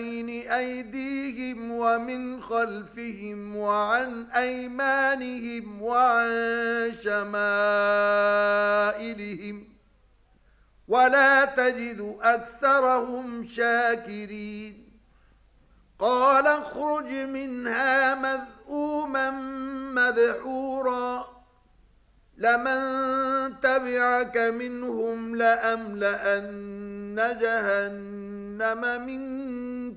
بين أيديهم ومن خلفهم وعن أيمانهم وعن شمائلهم ولا تجد أكثرهم شاكرين قال اخرج منها مذءوما مذحورا لمن تبعك منهم لأملأن جهنم منك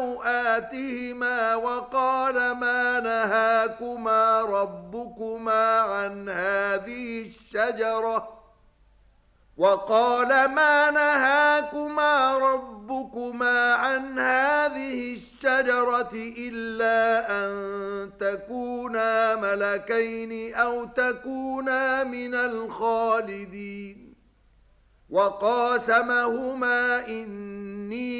سوآتهما وقال ما نهاكما ربكما عن هذه الشجرة وقال ما نهاكما ربكما عن هذه الشجرة إلا أن تكونا ملكين أو تكونا من الخالدين وقاسمهما إن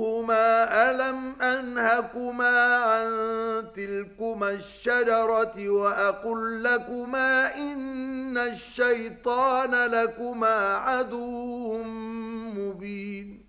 أبوهما ألم أنهكما عن تلكما الشجرة وأقول لكما إن الشيطان لكما عدو مبين